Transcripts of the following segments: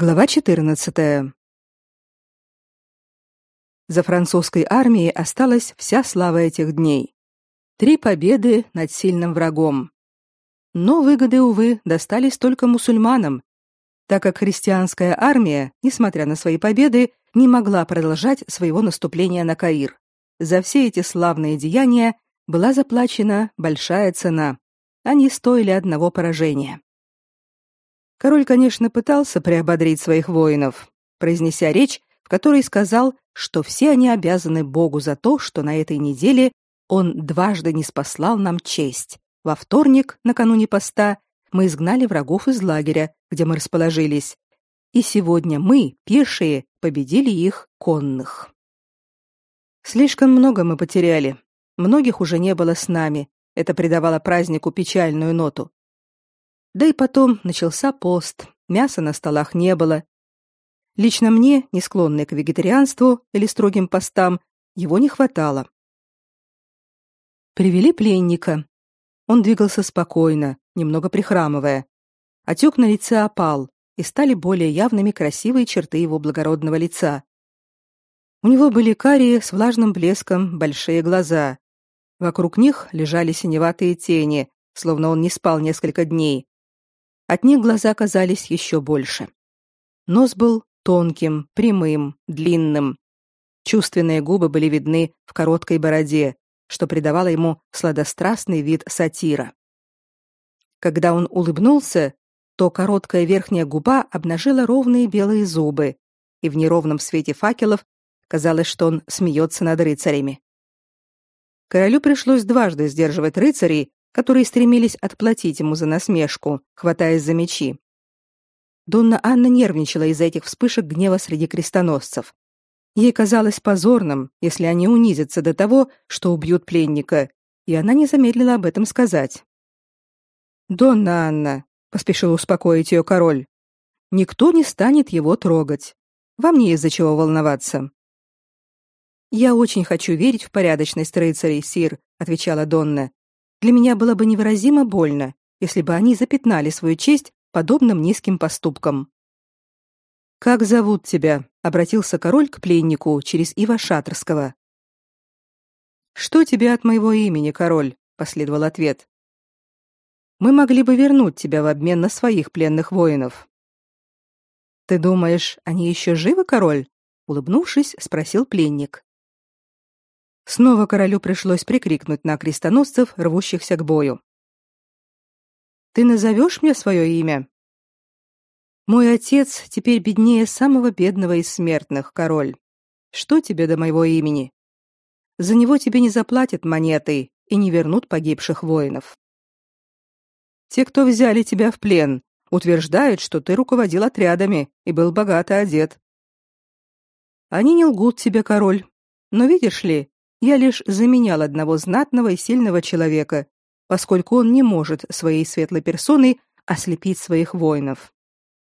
Глава 14. За французской армией осталась вся слава этих дней. Три победы над сильным врагом. Но выгоды, увы, достались только мусульманам, так как христианская армия, несмотря на свои победы, не могла продолжать своего наступления на Каир. За все эти славные деяния была заплачена большая цена. Они стоили одного поражения. Король, конечно, пытался приободрить своих воинов, произнеся речь, в которой сказал, что все они обязаны Богу за то, что на этой неделе он дважды не спаслал нам честь. Во вторник, накануне поста, мы изгнали врагов из лагеря, где мы расположились, и сегодня мы, пешие, победили их конных. Слишком много мы потеряли. Многих уже не было с нами. Это придавало празднику печальную ноту. Да и потом начался пост, мяса на столах не было. Лично мне, не склонной к вегетарианству или строгим постам, его не хватало. Привели пленника. Он двигался спокойно, немного прихрамывая. Отек на лице опал, и стали более явными красивые черты его благородного лица. У него были карие с влажным блеском большие глаза. Вокруг них лежали синеватые тени, словно он не спал несколько дней. От них глаза казались еще больше. Нос был тонким, прямым, длинным. Чувственные губы были видны в короткой бороде, что придавало ему сладострастный вид сатира. Когда он улыбнулся, то короткая верхняя губа обнажила ровные белые зубы, и в неровном свете факелов казалось, что он смеется над рыцарями. Королю пришлось дважды сдерживать рыцарей, которые стремились отплатить ему за насмешку, хватаясь за мечи. Донна Анна нервничала из-за этих вспышек гнева среди крестоносцев. Ей казалось позорным, если они унизятся до того, что убьют пленника, и она не замедлила об этом сказать. «Донна Анна», — поспешил успокоить ее король, — «никто не станет его трогать. Вам не из-за чего волноваться». «Я очень хочу верить в порядочность рыцарей, сир», — отвечала Донна. Для меня было бы невыразимо больно, если бы они запятнали свою честь подобным низким поступком. Как зовут тебя? обратился король к пленнику через Ива Шатрского. Что тебе от моего имени, король? последовал ответ. Мы могли бы вернуть тебя в обмен на своих пленных воинов. Ты думаешь, они еще живы, король? улыбнувшись, спросил пленник. Снова королю пришлось прикрикнуть на крестоносцев, рвущихся к бою. Ты назовешь мне свое имя? Мой отец теперь беднее самого бедного из смертных, король. Что тебе до моего имени? За него тебе не заплатят монетой и не вернут погибших воинов. Те, кто взяли тебя в плен, утверждают, что ты руководил отрядами и был богато одет. Они не лгут тебе, король. Но видишь ли, я лишь заменял одного знатного и сильного человека, поскольку он не может своей светлой персоной ослепить своих воинов.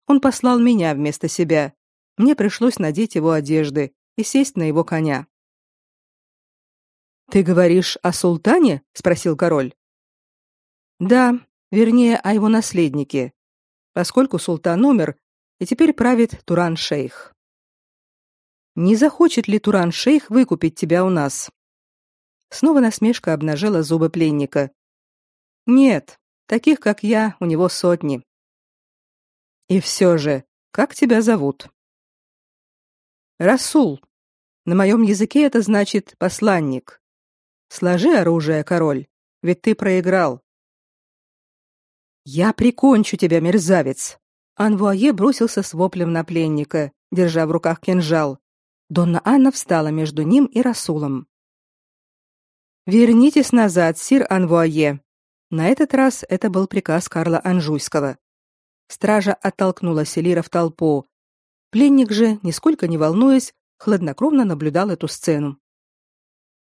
Он послал меня вместо себя. Мне пришлось надеть его одежды и сесть на его коня. Ты говоришь о султане? спросил король. Да, вернее, о его наследнике, поскольку султан умер, и теперь правит Туран-шейх. Не захочет ли Туран-шейх выкупить тебя у нас? Снова насмешка обнажила зубы пленника. Нет, таких как я, у него сотни. И все же, как тебя зовут? Расул. На моем языке это значит посланник. Сложи оружие, король, ведь ты проиграл. Я прикончу тебя, мерзавец. Анвуае бросился с воплем на пленника, держа в руках кинжал. Донна Анна встала между ним и Расулом. Вернитесь назад, сир Анвуае. На этот раз это был приказ Карла Анжуйского. Стража оттолкнула Селира в толпу. Пленник же, нисколько не волнуясь, хладнокровно наблюдал эту сцену.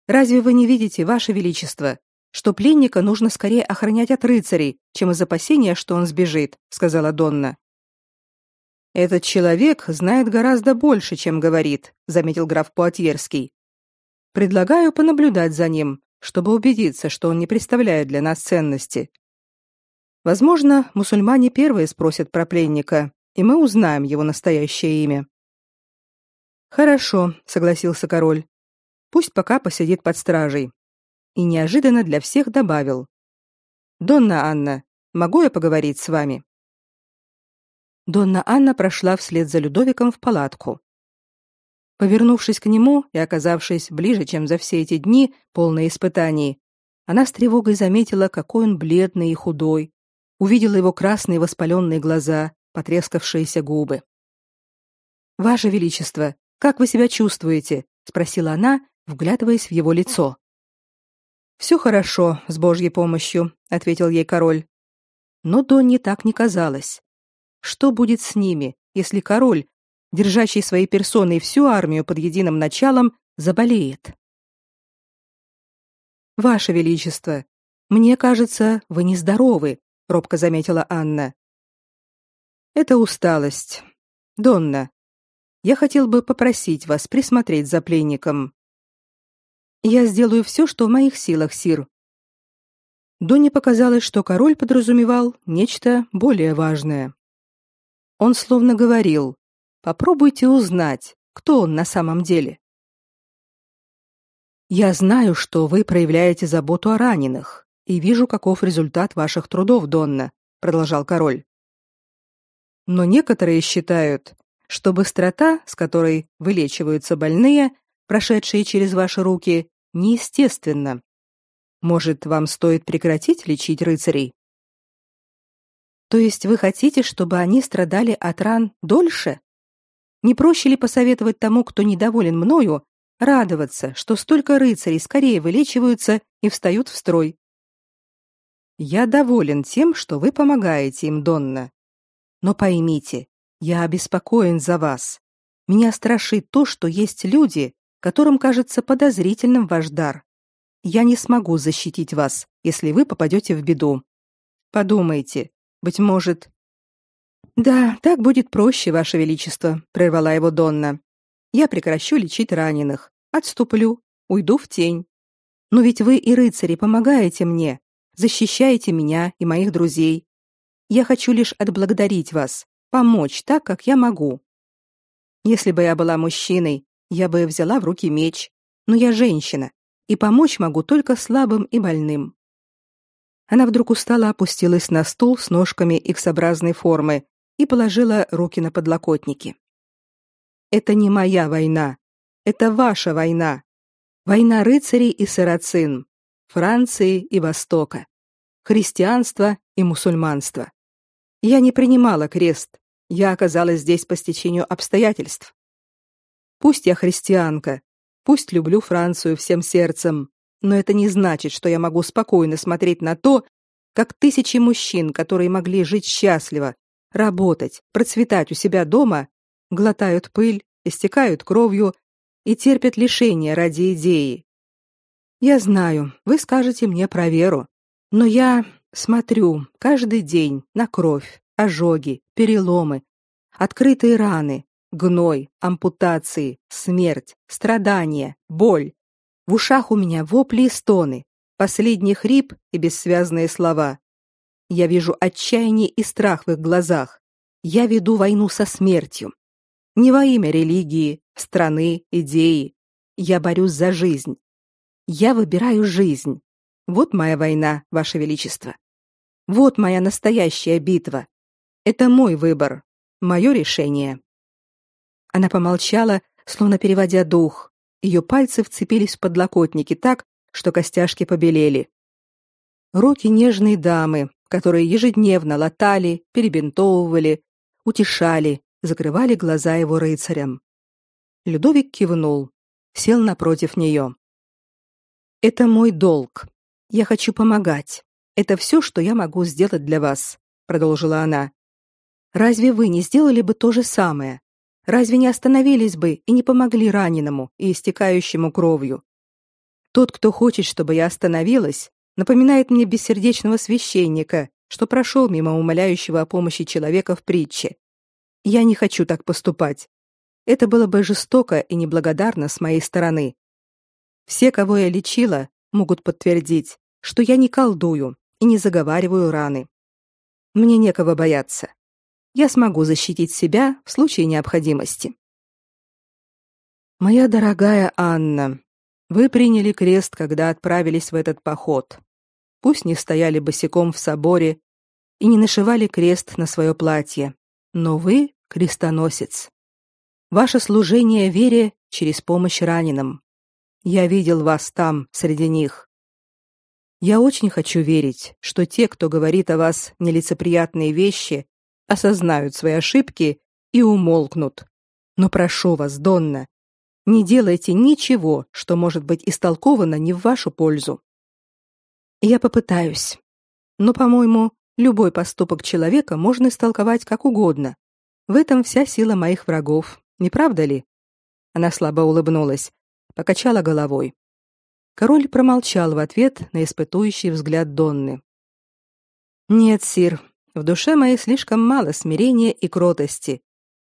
Разве вы не видите, ваше величество, что пленника нужно скорее охранять от рыцарей, чем из опасения, что он сбежит, сказала Донна. Этот человек знает гораздо больше, чем говорит, заметил граф Пуатьерский. Предлагаю понаблюдать за ним, чтобы убедиться, что он не представляет для нас ценности. Возможно, мусульмане первые спросят про пленника, и мы узнаем его настоящее имя. Хорошо, согласился король. Пусть пока посидит под стражей. И неожиданно для всех добавил: Донна Анна, могу я поговорить с вами? Донна Анна прошла вслед за Людовиком в палатку. Повернувшись к нему и оказавшись ближе, чем за все эти дни, полные испытаний, она с тревогой заметила, какой он бледный и худой, увидела его красные воспаленные глаза, потрескавшиеся губы. Ваше величество, как вы себя чувствуете? спросила она, вглядываясь в его лицо. Все хорошо, с Божьей помощью, ответил ей король. Но Донне так не казалось. Что будет с ними, если король, держащий своей персоной всю армию под единым началом, заболеет? Ваше величество, мне кажется, вы нездоровы, робко заметила Анна. Это усталость. Донна, я хотел бы попросить вас присмотреть за пленником. Я сделаю все, что в моих силах, сир. Донне показалось, что король подразумевал нечто более важное. Он словно говорил: "Попробуйте узнать, кто он на самом деле". Я знаю, что вы проявляете заботу о раненых, и вижу, каков результат ваших трудов, Донна, продолжал король. Но некоторые считают, что быстрота, с которой вылечиваются больные, прошедшие через ваши руки, неестественна. Может, вам стоит прекратить лечить рыцарей? То есть вы хотите, чтобы они страдали от ран дольше? Не проще ли посоветовать тому, кто недоволен мною, радоваться, что столько рыцарей скорее вылечиваются и встают в строй. Я доволен тем, что вы помогаете им, Донна. Но поймите, я обеспокоен за вас. Меня страшит то, что есть люди, которым кажется подозрительным ваш дар. Я не смогу защитить вас, если вы попадете в беду. Подумайте, быть может, Да, так будет проще, ваше величество, прервала его Донна. Я прекращу лечить раненых, отступлю, уйду в тень. Но ведь вы и рыцари помогаете мне, защищаете меня и моих друзей. Я хочу лишь отблагодарить вас, помочь так, как я могу. Если бы я была мужчиной, я бы взяла в руки меч, но я женщина, и помочь могу только слабым и больным. Она вдруг устало опустилась на стул с ножками X-образной формы и положила руки на подлокотники. Это не моя война. Это ваша война. Война рыцарей и сарацин, Франции и Востока, христианства и мусульманства. Я не принимала крест. Я оказалась здесь по стечению обстоятельств. Пусть я христианка, пусть люблю Францию всем сердцем, но это не значит, что я могу спокойно смотреть на то, как тысячи мужчин, которые могли жить счастливо, работать, процветать у себя дома, глотают пыль, истекают кровью и терпят лишения ради идеи. Я знаю, вы скажете мне про веру, но я смотрю каждый день на кровь, ожоги, переломы, открытые раны, гной, ампутации, смерть, страдания, боль. В ушах у меня вопли и стоны, последний хрип и бессвязные слова. Я вижу отчаяние и страх в их глазах. Я веду войну со смертью. Не во имя религии, страны, идеи. Я борюсь за жизнь. Я выбираю жизнь. Вот моя война, ваше величество. Вот моя настоящая битва. Это мой выбор, мое решение. Она помолчала, словно переводя дух. Ее пальцы вцепились в подлокотники так, что костяшки побелели. Руки нежной дамы, которые ежедневно латали, перебинтовывали, утешали, закрывали глаза его рыцарям. Людовик кивнул, сел напротив нее. Это мой долг. Я хочу помогать. Это все, что я могу сделать для вас, продолжила она. Разве вы не сделали бы то же самое? Разве не остановились бы и не помогли раненому и истекающему кровью? Тот, кто хочет, чтобы я остановилась, напоминает мне бессердечного священника, что прошел мимо умоляющего о помощи человека в притче. Я не хочу так поступать. Это было бы жестоко и неблагодарно с моей стороны. Все, кого я лечила, могут подтвердить, что я не колдую и не заговариваю раны. Мне некого бояться. я смогу защитить себя в случае необходимости. Моя дорогая Анна, вы приняли крест, когда отправились в этот поход. Пусть не стояли босиком в соборе и не нашивали крест на свое платье, но вы крестоносец. Ваше служение вере через помощь раненым. Я видел вас там, среди них. Я очень хочу верить, что те, кто говорит о вас нелицеприятные вещи, осознают свои ошибки и умолкнут. Но прошу вас, Донна, не делайте ничего, что может быть истолковано не в вашу пользу. Я попытаюсь. Но, по-моему, любой поступок человека можно истолковать как угодно. В этом вся сила моих врагов, не правда ли? Она слабо улыбнулась, покачала головой. Король промолчал в ответ на испытующий взгляд Донны. Нет, сир, в душе моей слишком мало смирения и кротости,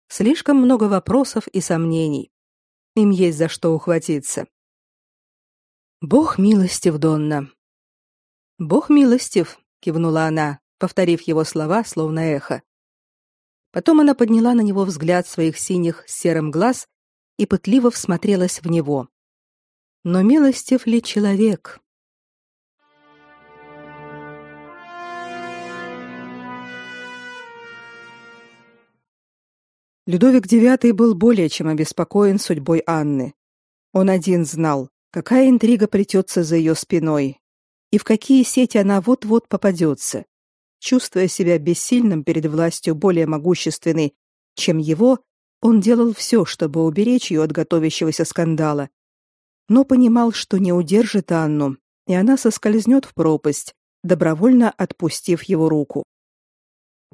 слишком много вопросов и сомнений. Им есть за что ухватиться. Бог милостив, Донна. Бог милостив, кивнула она, повторив его слова словно эхо. Потом она подняла на него взгляд своих синих с серым глаз и пытливо всмотрелась в него. Но милостив ли человек? Людовик IX был более чем обеспокоен судьбой Анны. Он один знал, какая интрига плетется за ее спиной и в какие сети она вот-вот попадется. Чувствуя себя бессильным перед властью более могущественной, чем его, он делал все, чтобы уберечь ее от готовящегося скандала. Но понимал, что не удержит Анну, и она соскользнет в пропасть, добровольно отпустив его руку.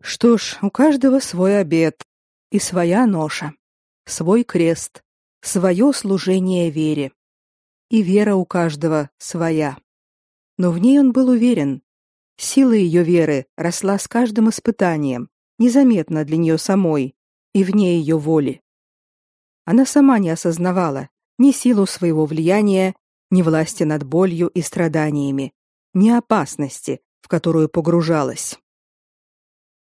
Что ж, у каждого свой обет, и своя ноша, свой крест, свое служение вере. И вера у каждого своя. Но в ней он был уверен. Сила ее веры росла с каждым испытанием, незаметно для нее самой и вне ее воли. Она сама не осознавала ни силу своего влияния, ни власти над болью и страданиями, ни опасности, в которую погружалась.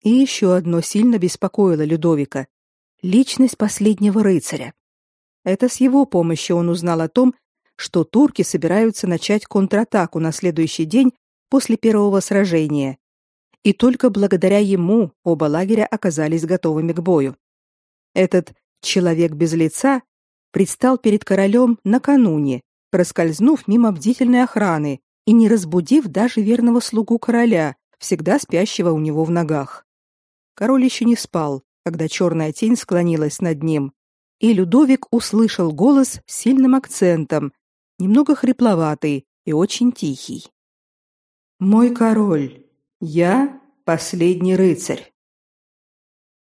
И еще одно сильно беспокоило Людовика, личность последнего рыцаря. Это с его помощью он узнал о том, что турки собираются начать контратаку на следующий день после первого сражения. И только благодаря ему оба лагеря оказались готовыми к бою. Этот человек без лица предстал перед королем накануне, проскользнув мимо бдительной охраны и не разбудив даже верного слугу короля, всегда спящего у него в ногах. Король еще не спал, когда черная тень склонилась над ним, и Людовик услышал голос с сильным акцентом, немного хрипловатый и очень тихий. «Мой король, я последний рыцарь».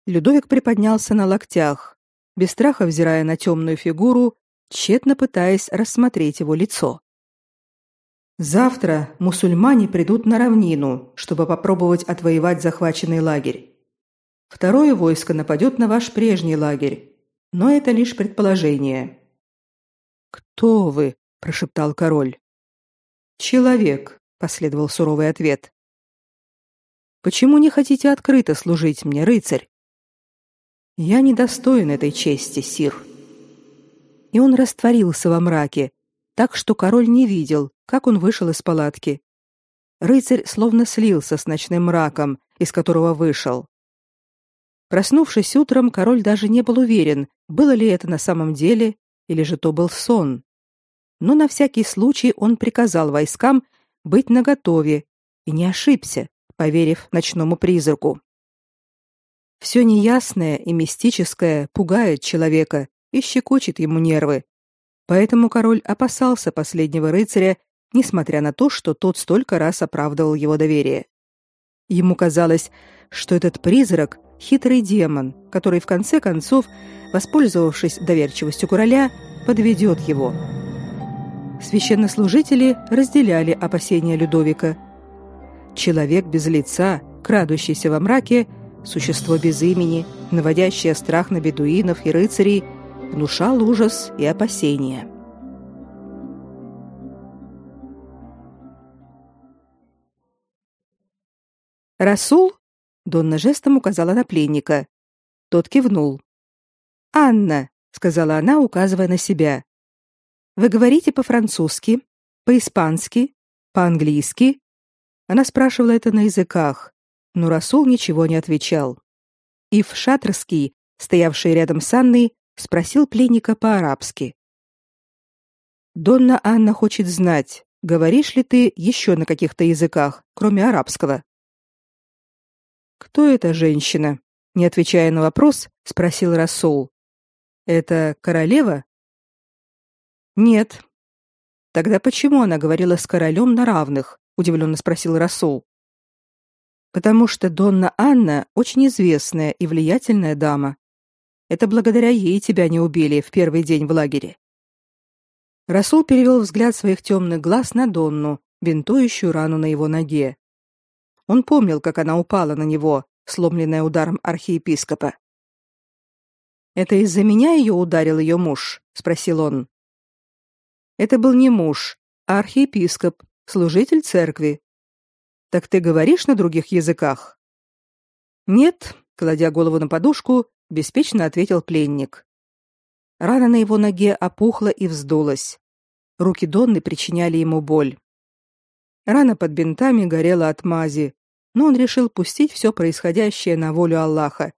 Людовик приподнялся на локтях, без страха взирая на темную фигуру, тщетно пытаясь рассмотреть его лицо. Завтра мусульмане придут на равнину, чтобы попробовать отвоевать захваченный лагерь. Второе войско нападет на ваш прежний лагерь, но это лишь предположение. Кто вы? Прошептал король. Человек, последовал суровый ответ. Почему не хотите открыто служить мне, рыцарь? Я недостоин этой чести, сир. И он растворился во мраке, так что король не видел, как он вышел из палатки. Рыцарь словно слился с ночным мраком, из которого вышел. Проснувшись утром, король даже не был уверен, было ли это на самом деле или же то был сон. Но на всякий случай он приказал войскам быть наготове и не ошибся, поверив ночному призраку. Все неясное и мистическое пугает человека и щекочет ему нервы. Поэтому король опасался последнего рыцаря, несмотря на то, что тот столько раз оправдывал его доверие. Ему казалось, что этот призрак хитрый демон, который в конце концов, воспользовавшись доверчивостью короля, подведет его. Священнослужители разделяли опасения Людовика. Человек без лица, крадущийся во мраке, существо без имени, наводящее страх на бедуинов и рыцарей, внушал ужас и опасения. Расул Донна жестом указала на пленника, Тот кивнул. Анна, сказала она, указывая на себя. Вы говорите по-французски, по-испански, по-английски? Она спрашивала это на языках, но Расул ничего не отвечал. Ив Шатрский, стоявший рядом с Анной, спросил пленника по-арабски. Донна Анна хочет знать, говоришь ли ты еще на каких-то языках, кроме арабского? Кто эта женщина? Не отвечая на вопрос, спросил Расул. Это королева? Нет. Тогда почему она говорила с королем на равных? удивленно спросил Расул. Потому что Донна Анна очень известная и влиятельная дама. Это благодаря ей тебя не убили в первый день в лагере. Расул перевел взгляд своих темных глаз на Донну, бинтующую рану на его ноге. Он помнил, как она упала на него, сломленная ударом архиепископа. Это из-за меня ее ударил ее муж, спросил он. Это был не муж, а архиепископ, служитель церкви. Так ты говоришь на других языках? Нет, кладя голову на подушку, беспечно ответил пленник. Рана на его ноге опухла и вздулась. Руки Донны причиняли ему боль. Рана под бинтами горела от мази, но он решил пустить все происходящее на волю Аллаха,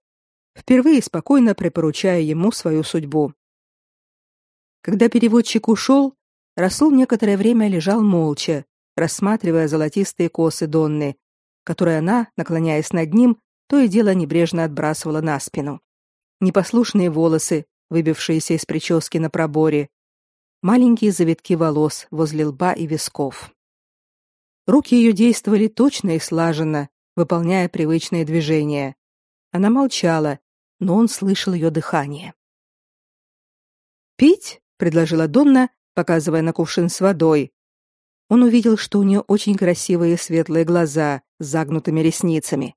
впервые спокойно припоручая ему свою судьбу. Когда переводчик ушел, Расул некоторое время лежал молча, рассматривая золотистые косы Донны, которые она, наклоняясь над ним, то и дело небрежно отбрасывала на спину. Непослушные волосы, выбившиеся из прически на проборе, маленькие завитки волос возле лба и висков. Руки ее действовали точно и слаженно, выполняя привычные движения. Она молчала, но он слышал ее дыхание. «Пить?» — предложила Донна, показывая на кувшин с водой. Он увидел, что у нее очень красивые светлые глаза с загнутыми ресницами.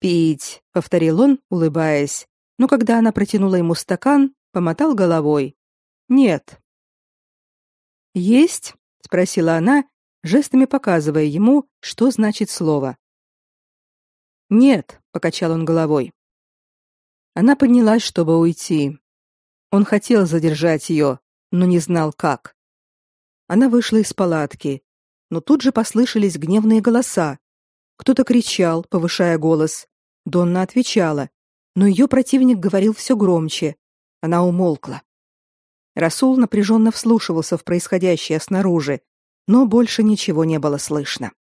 «Пить», — повторил он, улыбаясь, но когда она протянула ему стакан, помотал головой. «Нет». «Есть?» — спросила она, жестами показывая ему, что значит слово. «Нет», — покачал он головой. Она поднялась, чтобы уйти. Он хотел задержать ее, но не знал как. Она вышла из палатки, но тут же послышались гневные голоса. Кто-то кричал, повышая голос. Донна отвечала, но ее противник говорил все громче. Она умолкла. Расул напряженно вслушивался в происходящее снаружи, но больше ничего не было слышно.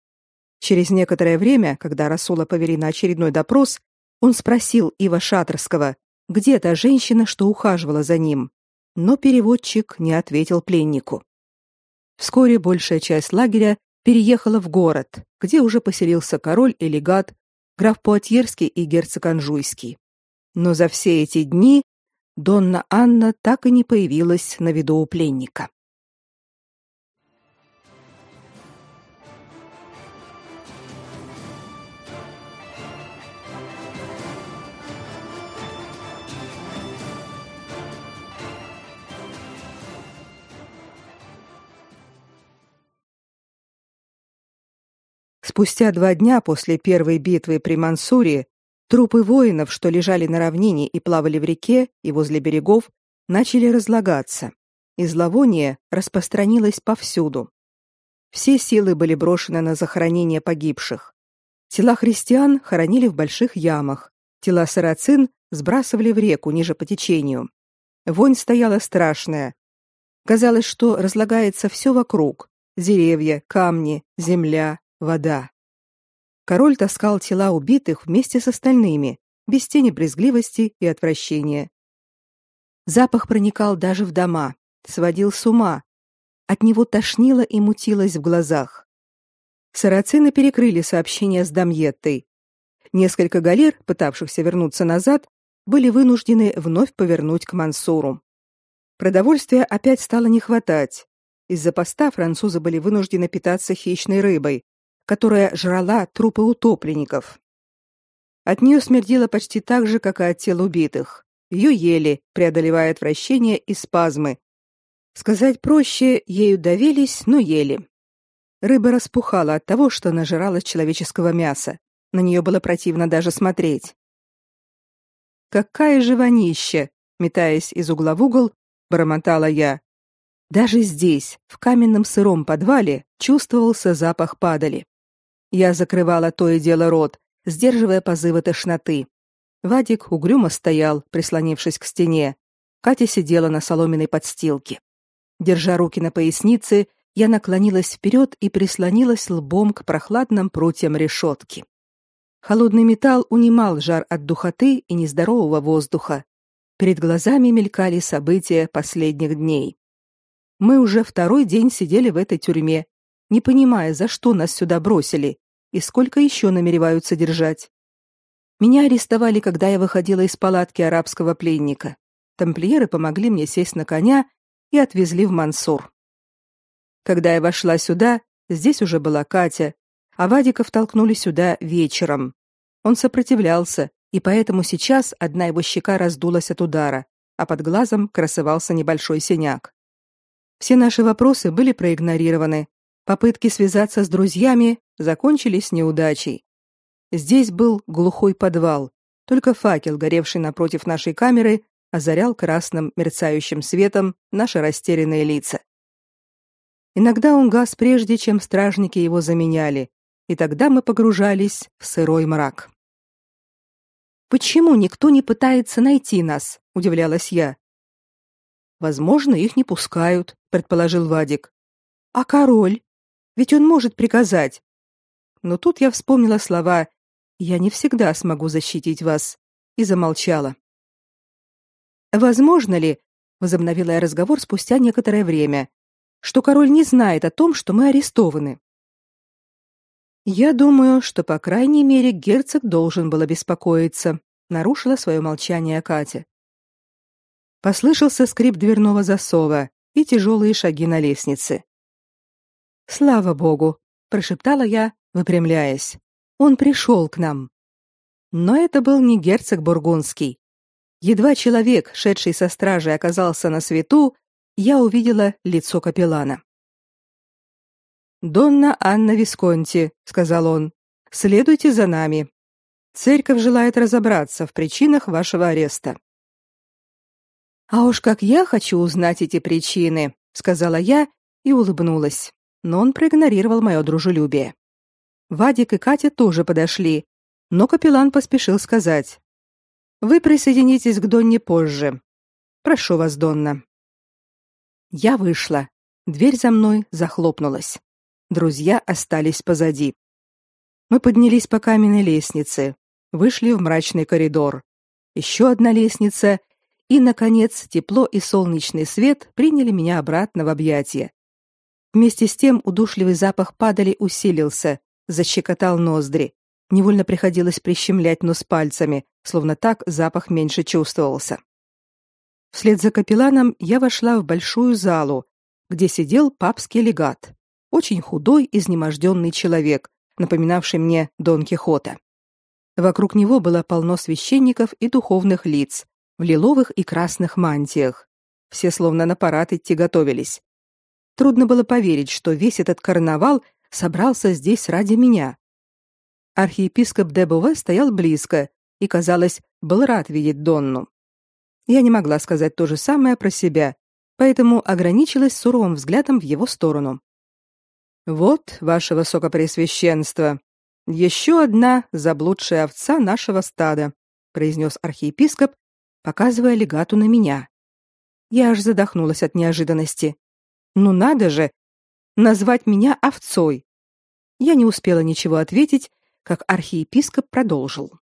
Через некоторое время, когда Расула повели на очередной допрос, он спросил Ива Шатрского, где та женщина, что ухаживала за ним но переводчик не ответил пленнику. Вскоре большая часть лагеря переехала в город, где уже поселился король и легат, граф Пуатьерский и герцог Анжуйский. Но за все эти дни Донна Анна так и не появилась на виду у пленника. Спустя два дня после первой битвы при Мансуре трупы воинов, что лежали на равнине и плавали в реке и возле берегов, начали разлагаться, и зловоние распространилось повсюду. Все силы были брошены на захоронение погибших. Тела христиан хоронили в больших ямах, тела сарацин сбрасывали в реку ниже по течению. Вонь стояла страшная. Казалось, что разлагается все вокруг: деревья, камни, земля, вода. Король таскал тела убитых вместе с остальными, без тени брезгливости и отвращения. Запах проникал даже в дома, сводил с ума. От него тошнило и мутилось в глазах. Сарацины перекрыли сообщение с Дамьеттой. Несколько галер, пытавшихся вернуться назад, были вынуждены вновь повернуть к Мансуру. Продовольствия опять стало не хватать. Из-за поста французы были вынуждены питаться хищной рыбой, которая жрала трупы утопленников. От нее смердело почти так же, как и от тел убитых. Ее ели, преодолевая отвращение и спазмы. Сказать проще, ею давились, но ели. Рыба распухала от того, что нажиралась человеческого мяса. На нее было противно даже смотреть. какая же вонища, метаясь из угла в угол, бормотала я. Даже здесь, в каменном сыром подвале, чувствовался запах падали. Я закрывала то и дело рот, сдерживая позывы тошноты. Вадик угрюмо стоял, прислонившись к стене. Катя сидела на соломенной подстилке. Держа руки на пояснице, я наклонилась вперед и прислонилась лбом к прохладным прутьям решетки. Холодный металл унимал жар от духоты и нездорового воздуха. Перед глазами мелькали события последних дней. Мы уже второй день сидели в этой тюрьме, не понимая, за что нас сюда бросили и сколько еще намереваются держать. Меня арестовали, когда я выходила из палатки арабского пленника. Тамплиеры помогли мне сесть на коня и отвезли в Мансур. Когда я вошла сюда, здесь уже была Катя, а Вадика втолкнули сюда вечером. Он сопротивлялся, и поэтому сейчас одна его щека раздулась от удара, а под глазом красовался небольшой синяк. Все наши вопросы были проигнорированы. Попытки связаться с друзьями закончились неудачей. Здесь был глухой подвал. Только факел, горевший напротив нашей камеры, озарял красным мерцающим светом наши растерянные лица. Иногда он гас прежде, чем стражники его заменяли, и тогда мы погружались в сырой мрак. Почему никто не пытается найти нас? удивлялась я. Возможно, их не пускают, предположил Вадик. А король? Ведь он может приказать. Но тут я вспомнила слова «Я не всегда смогу защитить вас» и замолчала. Возможно ли, возобновила я разговор спустя некоторое время, что король не знает о том, что мы арестованы? Я думаю, что по крайней мере герцог должен был обеспокоиться, нарушила свое молчание Катя. Послышался скрип дверного засова и тяжелые шаги на лестнице. Слава богу, прошептала я, выпрямляясь. Он пришел к нам. Но это был не герцог бургундский. Едва человек, шедший со стражи, оказался на свету, я увидела лицо капеллана. «Донна Анна Висконти», — сказал он, — «следуйте за нами. Церковь желает разобраться в причинах вашего ареста». «А уж как я хочу узнать эти причины», — сказала я и улыбнулась, но он проигнорировал мое дружелюбие. Вадик и Катя тоже подошли, но капеллан поспешил сказать. «Вы присоединитесь к Донне позже. Прошу вас, Донна». Я вышла. Дверь за мной захлопнулась. Друзья остались позади. Мы поднялись по каменной лестнице, вышли в мрачный коридор. Еще одна лестница, и наконец тепло и солнечный свет приняли меня обратно в объятия. Вместе с тем удушливый запах падали усилился, защекотал ноздри. Невольно приходилось прищемлять нос пальцами, словно так запах меньше чувствовался. Вслед за капелланом я вошла в большую залу, где сидел папский легат, очень худой, изнеможденный человек, напоминавший мне Дон Кихота. Вокруг него было полно священников и духовных лиц в лиловых и красных мантиях. Все словно на парад идти готовились. Трудно было поверить, что весь этот карнавал собрался здесь ради меня. Архиепископ Дебове стоял близко и, казалось, был рад видеть Донну. Я не могла сказать то же самое про себя, поэтому ограничилась суровым взглядом в его сторону. Вот, ваше высокопреосвященство, еще одна заблудшая овца нашего стада, произнес архиепископ, показывая легату на меня. Я аж задохнулась от неожиданности. Ну надо же, назвать меня овцой. Я не успела ничего ответить, как архиепископ продолжил.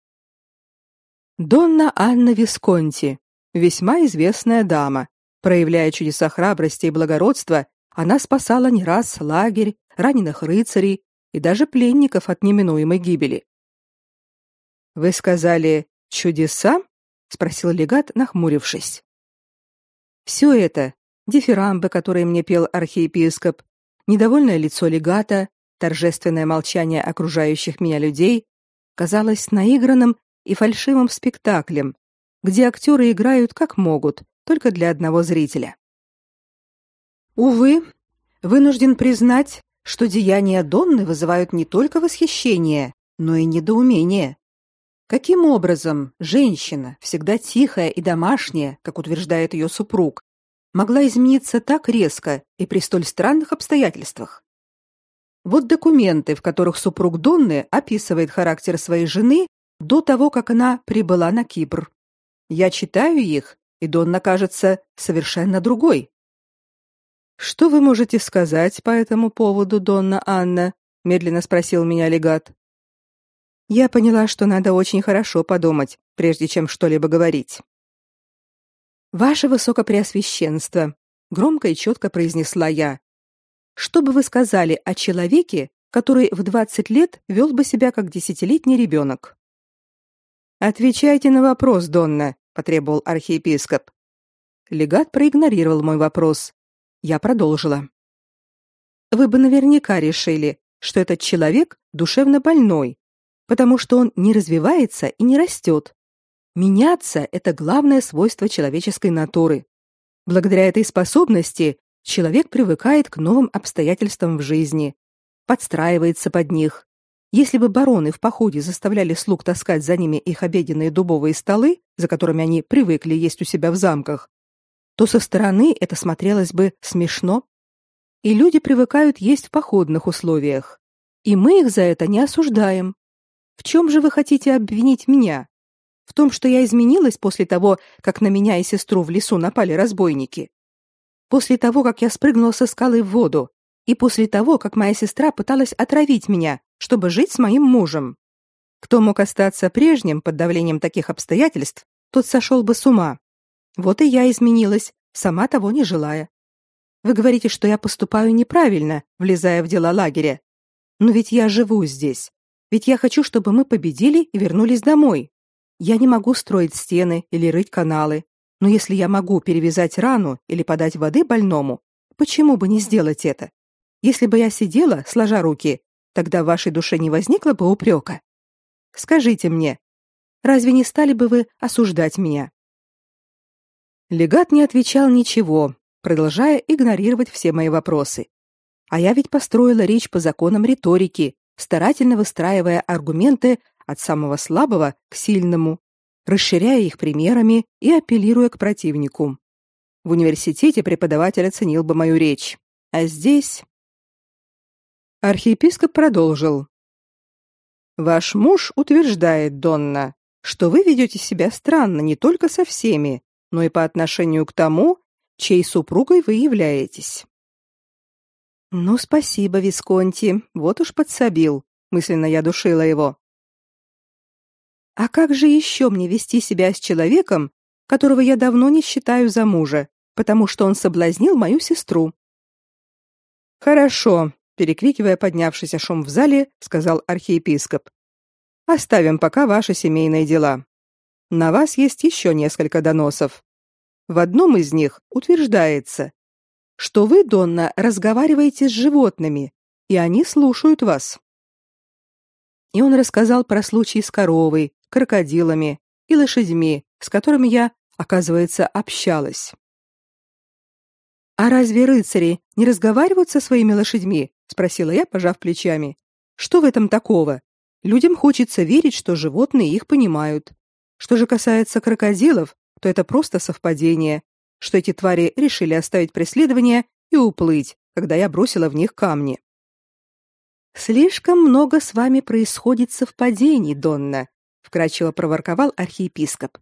Донна Анна Висконти, весьма известная дама. Проявляя чудеса храбрости и благородства, она спасала не раз лагерь, раненых рыцарей и даже пленников от неминуемой гибели. Вы сказали чудеса? спросил легат, нахмурившись. Все это дифирамбы, которые мне пел архиепископ, недовольное лицо легата, торжественное молчание окружающих меня людей казалось наигранным и фальшивым спектаклем, где актеры играют как могут, только для одного зрителя. Увы, вынужден признать, что деяния Донны вызывают не только восхищение, но и недоумение. Каким образом женщина, всегда тихая и домашняя, как утверждает ее супруг, могла измениться так резко и при столь странных обстоятельствах? Вот документы, в которых супруг Донны описывает характер своей жены до того, как она прибыла на Кипр. Я читаю их, и Донна кажется совершенно другой. Что вы можете сказать по этому поводу, Донна Анна? медленно спросил меня легат. Я поняла, что надо очень хорошо подумать, прежде чем что-либо говорить. Ваше высокопреосвященство, громко и четко произнесла я. Что бы вы сказали о человеке, который в 20 лет вел бы себя как десятилетний ребенок? Отвечайте на вопрос, Донна, потребовал архиепископ. Легат проигнорировал мой вопрос. Я продолжила. Вы бы наверняка решили, что этот человек душевно больной, потому что он не развивается и не растет. Меняться это главное свойство человеческой натуры. Благодаря этой способности человек привыкает к новым обстоятельствам в жизни, подстраивается под них. Если бы бароны в походе заставляли слуг таскать за ними их обеденные дубовые столы, за которыми они привыкли есть у себя в замках, то со стороны это смотрелось бы смешно. И люди привыкают есть в походных условиях. И мы их за это не осуждаем. В чем же вы хотите обвинить меня? В том, что я изменилась после того, как на меня и сестру в лесу напали разбойники? После того, как я спрыгнула со скалы в воду? И после того, как моя сестра пыталась отравить меня, чтобы жить с моим мужем? Кто мог остаться прежним под давлением таких обстоятельств, тот сошел бы с ума. Вот и я изменилась, сама того не желая. Вы говорите, что я поступаю неправильно, влезая в дела лагеря. Но ведь я живу здесь. Ведь я хочу, чтобы мы победили и вернулись домой. Я не могу строить стены или рыть каналы, но если я могу перевязать рану или подать воды больному, почему бы не сделать это? Если бы я сидела, сложа руки, тогда в вашей душе не возникло бы упрека. Скажите мне, разве не стали бы вы осуждать меня? Легат не отвечал ничего, продолжая игнорировать все мои вопросы. А я ведь построила речь по законам риторики, старательно выстраивая аргументы от самого слабого к сильному, расширяя их примерами и апеллируя к противнику. В университете преподаватель оценил бы мою речь, а здесь Архиепископ продолжил: Ваш муж утверждает, Донна, что вы ведете себя странно не только со всеми, но и по отношению к тому, чьей супругой вы являетесь. Ну, спасибо, Висконти, вот уж подсобил, мысленно я душила его. А как же еще мне вести себя с человеком, которого я давно не считаю за мужа, потому что он соблазнил мою сестру? Хорошо, перекрикивая поднявшийся шум в зале, сказал архиепископ. Оставим пока ваши семейные дела. На вас есть еще несколько доносов. В одном из них утверждается, что вы, Донна, разговариваете с животными, и они слушают вас. И он рассказал про случай с коровой, крокодилами и лошадьми, с которыми я, оказывается, общалась. А разве рыцари не разговаривают со своими лошадьми? спросила я, пожав плечами. Что в этом такого? Людям хочется верить, что животные их понимают. Что же касается крокодилов, то это просто совпадение, что эти твари решили оставить преследование и уплыть, когда я бросила в них камни. Слишком много с вами происходит совпадений, Донна, вкратчиво проворковал архиепископ.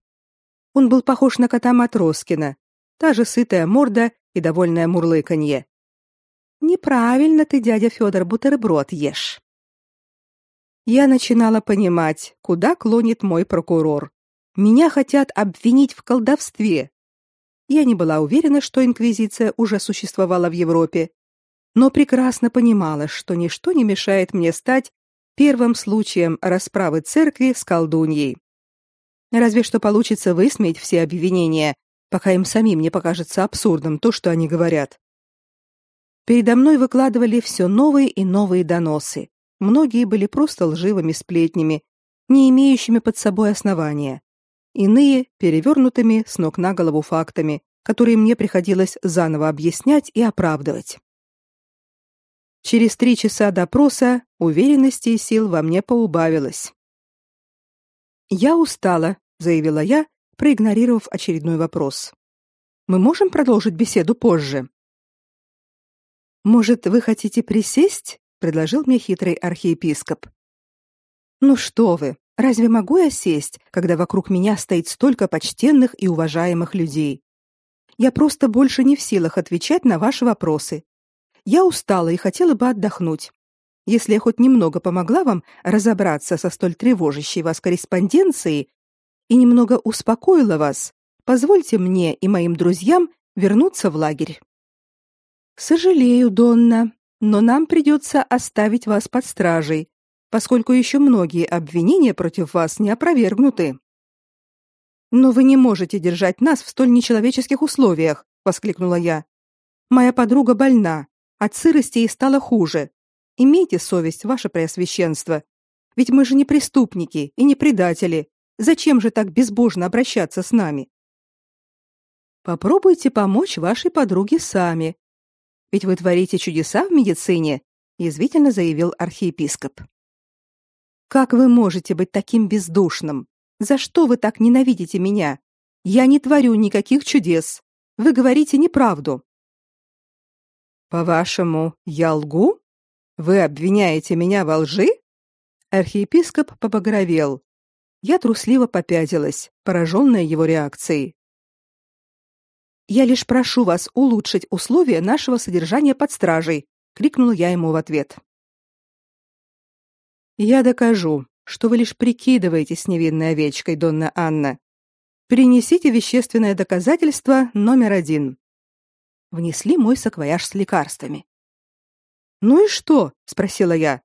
Он был похож на кота Матроскина, та же сытая морда и довольное мурлыканье. Неправильно ты, дядя Федор, бутерброд ешь. Я начинала понимать, куда клонит мой прокурор. Меня хотят обвинить в колдовстве. Я не была уверена, что инквизиция уже существовала в Европе, но прекрасно понимала, что ничто не мешает мне стать первым случаем расправы церкви с колдуньей. Разве что получится высмеять все обвинения, пока им самим не покажется абсурдным то, что они говорят. Передо мной выкладывали все новые и новые доносы. Многие были просто лживыми сплетнями, не имеющими под собой основания иные перевернутыми с ног на голову фактами, которые мне приходилось заново объяснять и оправдывать. Через три часа допроса уверенности и сил во мне поубавилось. Я устала, заявила я, проигнорировав очередной вопрос. Мы можем продолжить беседу позже. Может, вы хотите присесть? предложил мне хитрый архиепископ. Ну что вы? Разве могу я сесть, когда вокруг меня стоит столько почтенных и уважаемых людей? Я просто больше не в силах отвечать на ваши вопросы. Я устала и хотела бы отдохнуть. Если я хоть немного помогла вам разобраться со столь тревожащей вас корреспонденцией и немного успокоила вас, позвольте мне и моим друзьям вернуться в лагерь. Сожалею, Донна, но нам придется оставить вас под стражей, поскольку еще многие обвинения против вас не опровергнуты. Но вы не можете держать нас в столь нечеловеческих условиях, воскликнула я. Моя подруга больна, от сырости ей стало хуже. Имейте совесть, ваше преосвященство. Ведь мы же не преступники и не предатели. Зачем же так безбожно обращаться с нами? Попробуйте помочь вашей подруге сами. Ведь вы творите чудеса в медицине, язвительно заявил архиепископ. Как вы можете быть таким бездушным? За что вы так ненавидите меня? Я не творю никаких чудес. Вы говорите неправду. По-вашему, я лгу? Вы обвиняете меня во лжи? Архиепископ побагровел. Я трусливо попятилась, пораженная его реакцией. Я лишь прошу вас улучшить условия нашего содержания под стражей, крикнул я ему в ответ. Я докажу, что вы лишь прикидываетесь невинной овечкой, Донна Анна. Принесите вещественное доказательство номер один. Внесли мой саквояж с лекарствами. Ну и что? спросила я.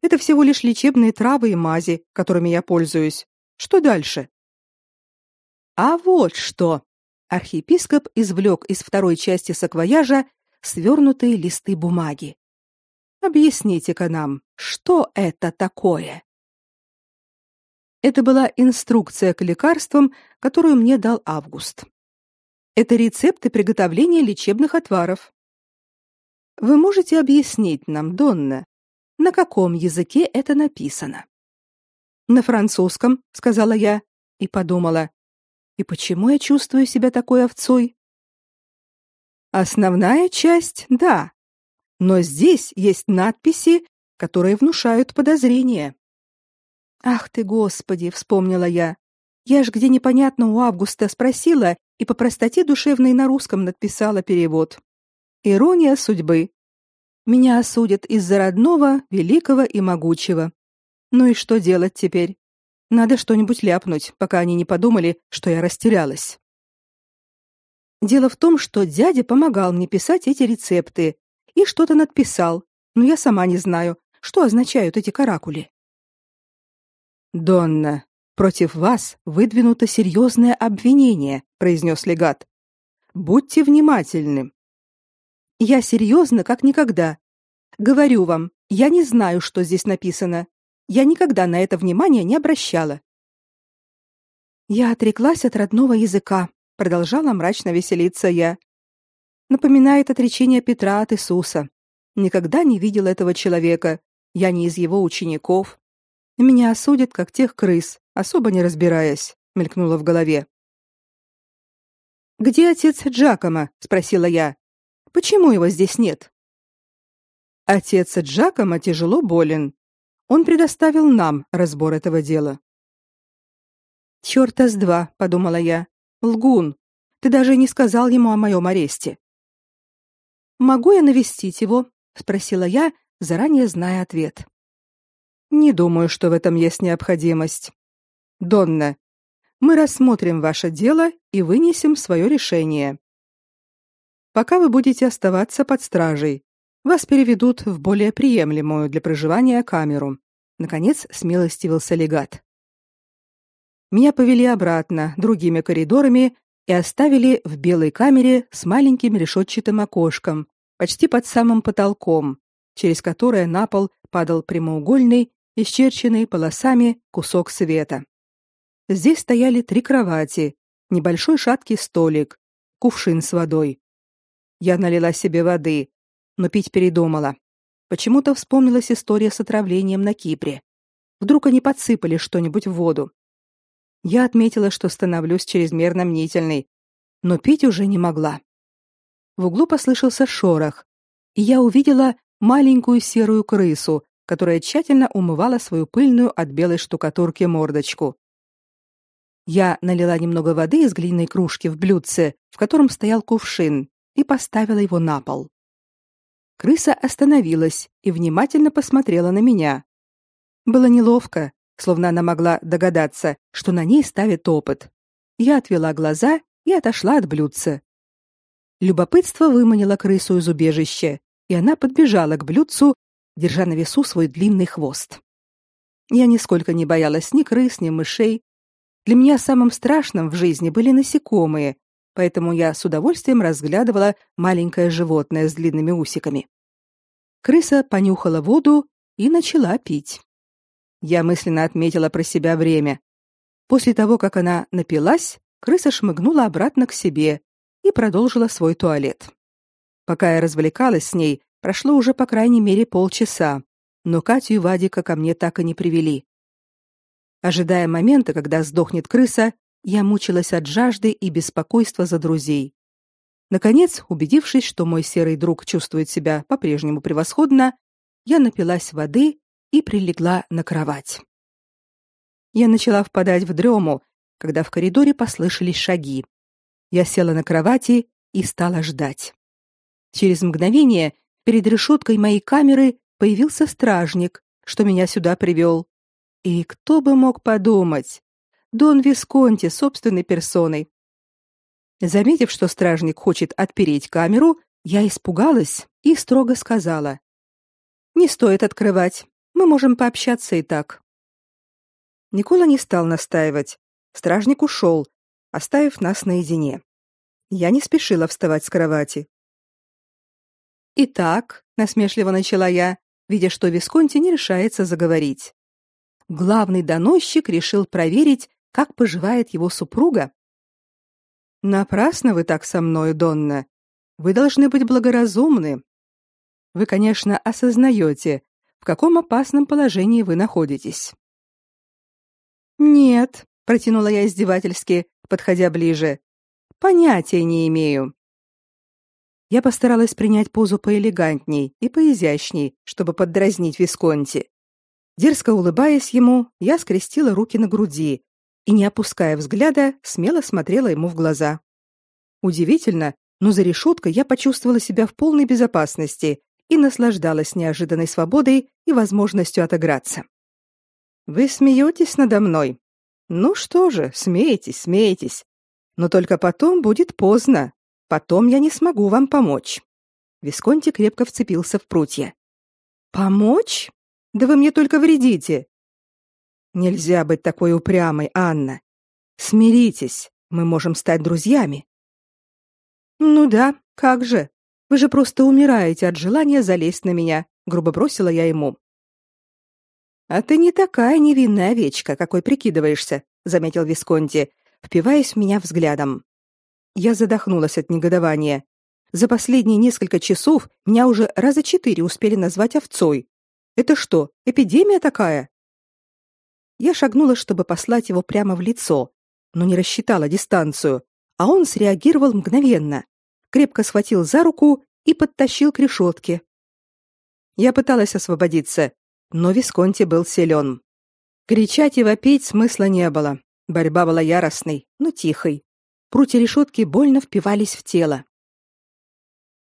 Это всего лишь лечебные травы и мази, которыми я пользуюсь. Что дальше? А вот что. Архиепископ извлек из второй части саквояжа свернутые листы бумаги. Объясните-ка нам, что это такое? Это была инструкция к лекарствам, которую мне дал Август. Это рецепты приготовления лечебных отваров. Вы можете объяснить нам, Донна, на каком языке это написано? На французском, сказала я и подумала: и почему я чувствую себя такой овцой? Основная часть, да, но здесь есть надписи, которые внушают подозрения. Ах ты, Господи, вспомнила я. Я ж где непонятно у Августа спросила и по простоте душевной на русском написала перевод. Ирония судьбы. Меня осудят из-за родного, великого и могучего. Ну и что делать теперь? Надо что-нибудь ляпнуть, пока они не подумали, что я растерялась. Дело в том, что дядя помогал мне писать эти рецепты, и что-то надписал, но я сама не знаю, что означают эти каракули. Донна, против вас выдвинуто серьезное обвинение, произнес легат. Будьте внимательны. Я серьезно, как никогда. Говорю вам, я не знаю, что здесь написано. Я никогда на это внимания не обращала. Я отреклась от родного языка, продолжала мрачно веселиться я напоминает отречение Петра от Иисуса. Никогда не видел этого человека. Я не из его учеников. Меня осудят как тех крыс, особо не разбираясь, мелькнуло в голове. Где отец Джакома? спросила я. Почему его здесь нет? Отец Джакома тяжело болен. Он предоставил нам разбор этого дела. Чёрта с два, подумала я. Лгун. Ты даже не сказал ему о моем аресте. Могу я навестить его? спросила я, заранее зная ответ. Не думаю, что в этом есть необходимость. Донна, мы рассмотрим ваше дело и вынесем свое решение. Пока вы будете оставаться под стражей, вас переведут в более приемлемую для проживания камеру. Наконец, смилостивился легат. Меня повели обратно другими коридорами и оставили в белой камере с маленьким решетчатым окошком, почти под самым потолком, через которое на пол падал прямоугольный, исчерченный полосами кусок света. Здесь стояли три кровати, небольшой шаткий столик, кувшин с водой. Я налила себе воды, но пить передумала. Почему-то вспомнилась история с отравлением на Кипре. Вдруг они подсыпали что-нибудь в воду. Я отметила, что становлюсь чрезмерно мнительной, но пить уже не могла. В углу послышался шорох, и я увидела маленькую серую крысу, которая тщательно умывала свою пыльную от белой штукатурки мордочку. Я налила немного воды из глиняной кружки в блюдце, в котором стоял кувшин, и поставила его на пол. Крыса остановилась и внимательно посмотрела на меня. Было неловко, словно она могла догадаться, что на ней ставят опыт. Я отвела глаза и отошла от блюдца. Любопытство выманило крысу из убежища, и она подбежала к блюдцу, держа на весу свой длинный хвост. Я нисколько не боялась ни крыс, ни мышей. Для меня самым страшным в жизни были насекомые, поэтому я с удовольствием разглядывала маленькое животное с длинными усиками. Крыса понюхала воду и начала пить. Я мысленно отметила про себя время. После того, как она напилась, крыса шмыгнула обратно к себе и продолжила свой туалет. Пока я развлекалась с ней, прошло уже по крайней мере полчаса, но Катю и Вадика ко мне так и не привели. Ожидая момента, когда сдохнет крыса, я мучилась от жажды и беспокойства за друзей. Наконец, убедившись, что мой серый друг чувствует себя по-прежнему превосходно, я напилась воды и прилегла на кровать. Я начала впадать в дрему, когда в коридоре послышались шаги. Я села на кровати и стала ждать. Через мгновение перед решеткой моей камеры появился стражник, что меня сюда привел. И кто бы мог подумать? Дон Висконти собственной персоной. Заметив, что стражник хочет отпереть камеру, я испугалась и строго сказала: "Не стоит открывать. Мы можем пообщаться и так. Никола не стал настаивать. Стражник ушел, оставив нас наедине. Я не спешила вставать с кровати. Итак, насмешливо начала я, видя, что Висконти не решается заговорить. Главный доносчик решил проверить, как поживает его супруга. Напрасно вы так со мной, Донна. Вы должны быть благоразумны. Вы, конечно, осознаете, в каком опасном положении вы находитесь. Нет, протянула я издевательски, подходя ближе. Понятия не имею. Я постаралась принять позу поэлегантней и поизящней, чтобы поддразнить Висконти. Дерзко улыбаясь ему, я скрестила руки на груди и, не опуская взгляда, смело смотрела ему в глаза. Удивительно, но за решеткой я почувствовала себя в полной безопасности и наслаждалась неожиданной свободой и возможностью отыграться. Вы смеетесь надо мной? Ну что же, смеетесь, смеетесь. Но только потом будет поздно. Потом я не смогу вам помочь. Висконти крепко вцепился в прутья. Помочь? Да вы мне только вредите. Нельзя быть такой упрямой, Анна. Смиритесь, мы можем стать друзьями. Ну да, как же? Вы же просто умираете от желания залезть на меня, грубо бросила я ему. А ты не такая невинная овечка, какой прикидываешься, заметил Висконти, впиваясь в меня взглядом. Я задохнулась от негодования. За последние несколько часов меня уже раза четыре успели назвать овцой. Это что, эпидемия такая? Я шагнула, чтобы послать его прямо в лицо, но не рассчитала дистанцию, а он среагировал мгновенно крепко схватил за руку и подтащил к решетке. Я пыталась освободиться, но Висконти был силен. Кричать и вопить смысла не было. Борьба была яростной, но тихой. Прутья решетки больно впивались в тело.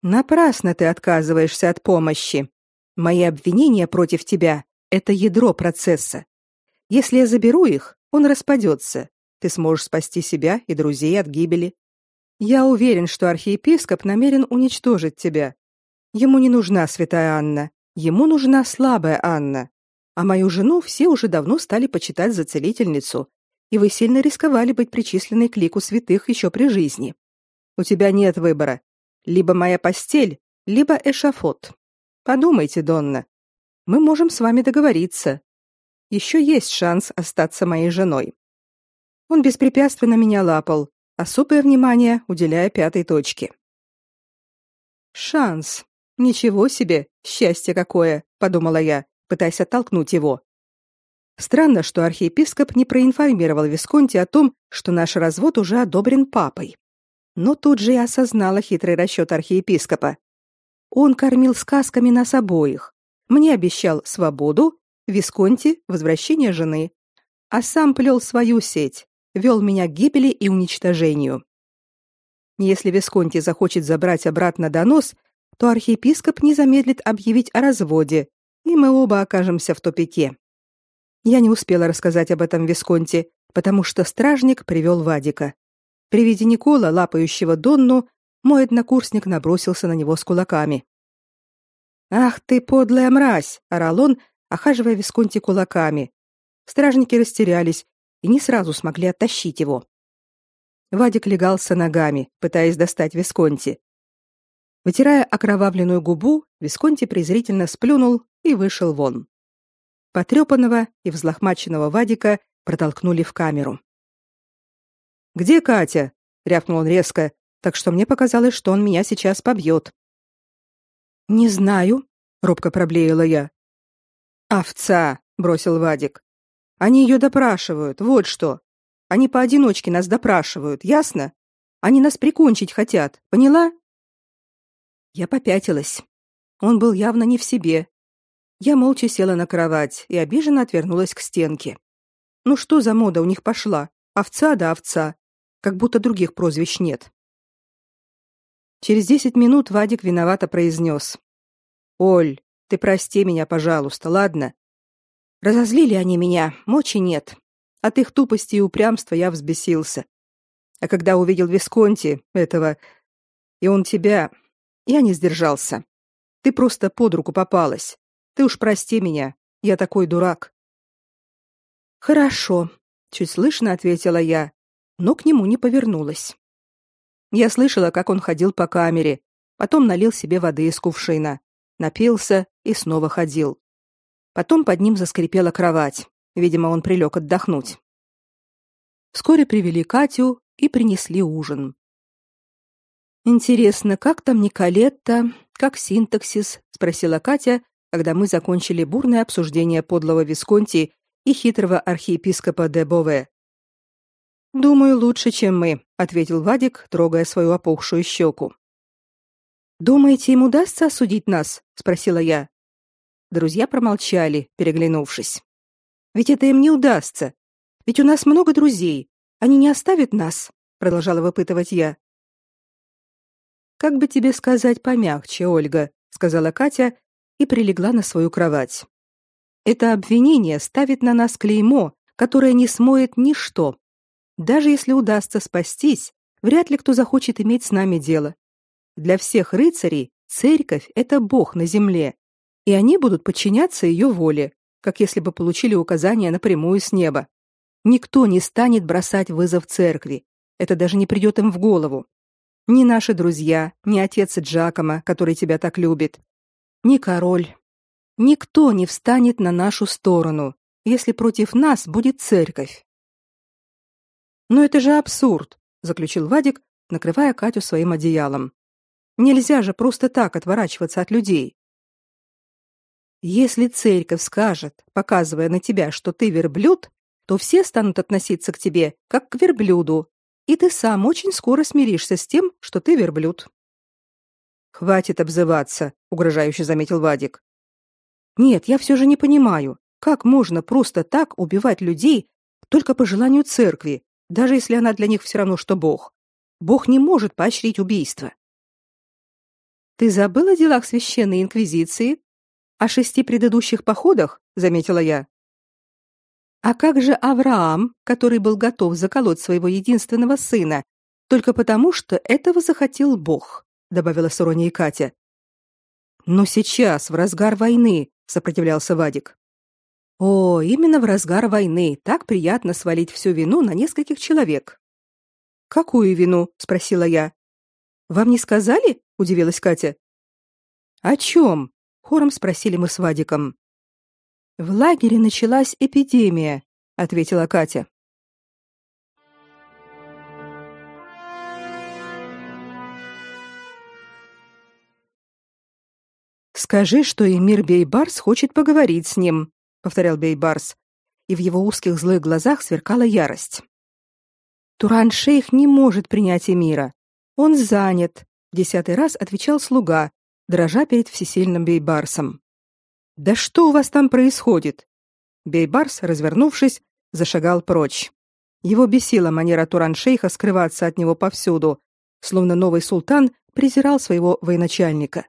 Напрасно ты отказываешься от помощи. Мои обвинения против тебя это ядро процесса. Если я заберу их, он распадется. Ты сможешь спасти себя и друзей от гибели. Я уверен, что архиепископ намерен уничтожить тебя. Ему не нужна святая Анна, ему нужна слабая Анна. А мою жену все уже давно стали почитать за целительницу, и вы сильно рисковали быть причисленной к лику святых еще при жизни. У тебя нет выбора. Либо моя постель, либо эшафот. Подумайте, Донна. Мы можем с вами договориться. Еще есть шанс остаться моей женой. Он беспрепятственно меня лапал, особое внимание уделяя пятой точке. Шанс. Ничего себе, счастье какое, подумала я, пытаясь оттолкнуть его. Странно, что архиепископ не проинформировал Висконти о том, что наш развод уже одобрен папой. Но тут же я осознала хитрый расчет архиепископа. Он кормил сказками нас обоих. Мне обещал свободу, Висконти — возвращение жены. А сам плел свою сеть, вел меня к гибели и уничтожению. Если Висконти захочет забрать обратно донос, то архиепископ не замедлит объявить о разводе, и мы оба окажемся в тупике. Я не успела рассказать об этом Висконти, потому что стражник привел Вадика. При виде Никола, лапающего Донну, мой однокурсник набросился на него с кулаками. «Ах ты, подлая мразь!» — орал он, охаживая Висконти кулаками. Стражники растерялись и не сразу смогли оттащить его. Вадик легался ногами, пытаясь достать Висконти. Вытирая окровавленную губу, Висконти презрительно сплюнул и вышел вон. Потрепанного и взлохмаченного Вадика протолкнули в камеру. «Где Катя?» — рявкнул он резко, так что мне показалось, что он меня сейчас побьет. «Не знаю», — робко проблеяла я. «Овца!» — бросил Вадик. «Они ее допрашивают, вот что. Они поодиночке нас допрашивают, ясно? Они нас прикончить хотят, поняла?» Я попятилась. Он был явно не в себе, я молча села на кровать и обиженно отвернулась к стенке. Ну что за мода у них пошла? Овца да овца. Как будто других прозвищ нет. Через десять минут Вадик виновато произнес. «Оль, ты прости меня, пожалуйста, ладно? Разозлили они меня, мочи нет. От их тупости и упрямства я взбесился. А когда увидел Висконти, этого, и он тебя, я не сдержался. Ты просто под руку попалась. Ты уж прости меня, я такой дурак. Хорошо, чуть слышно ответила я, но к нему не повернулась. Я слышала, как он ходил по камере, потом налил себе воды из кувшина, напился и снова ходил. Потом под ним заскрипела кровать. Видимо, он прилег отдохнуть. Вскоре привели Катю и принесли ужин. Интересно, как там Николетта, как синтаксис, спросила Катя, когда мы закончили бурное обсуждение подлого Висконти и хитрого архиепископа де Бове. «Думаю, лучше, чем мы», — ответил Вадик, трогая свою опухшую щеку. «Думаете, им удастся осудить нас?» — спросила я. Друзья промолчали, переглянувшись. «Ведь это им не удастся. Ведь у нас много друзей. Они не оставят нас», — продолжала выпытывать я. «Как бы тебе сказать помягче, Ольга», — сказала Катя, и прилегла на свою кровать. Это обвинение ставит на нас клеймо, которое не смоет ничто. Даже если удастся спастись, вряд ли кто захочет иметь с нами дело. Для всех рыцарей церковь это бог на земле, и они будут подчиняться ее воле, как если бы получили указания напрямую с неба. Никто не станет бросать вызов церкви. Это даже не придет им в голову. Ни наши друзья, ни отец Джакома, который тебя так любит, ни король, никто не встанет на нашу сторону, если против нас будет церковь. Но это же абсурд, заключил Вадик, накрывая Катю своим одеялом. Нельзя же просто так отворачиваться от людей. Если церковь скажет, показывая на тебя, что ты верблюд, то все станут относиться к тебе как к верблюду, и ты сам очень скоро смиришься с тем, что ты верблюд. Хватит обзываться, угрожающе заметил Вадик. Нет, я все же не понимаю, как можно просто так убивать людей только по желанию церкви, даже если она для них все равно что бог. Бог не может поощрить убийство. Ты забыл о делах священной инквизиции, о шести предыдущих походах, заметила я. А как же Авраам, который был готов заколоть своего единственного сына только потому, что этого захотел Бог? добавила с иронией Катя. Но сейчас, в разгар войны, сопротивлялся Вадик. О, именно в разгар войны так приятно свалить всю вину на нескольких человек. Какую вину? спросила я. Вам не сказали? удивилась Катя. О чем? хором спросили мы с Вадиком. В лагере началась эпидемия, ответила Катя. Скажи, что Эмир Бейбарс хочет поговорить с ним, повторял Бейбарс. и в его узких злых глазах сверкала ярость. Туран-шейх не может принять эмира. Он занят, десятый раз отвечал слуга, дрожа перед всесильным Бейбарсом. Да что у вас там происходит? Бейбарс, развернувшись, зашагал прочь. Его бесила манера Туран-шейха скрываться от него повсюду, словно новый султан презирал своего военачальника.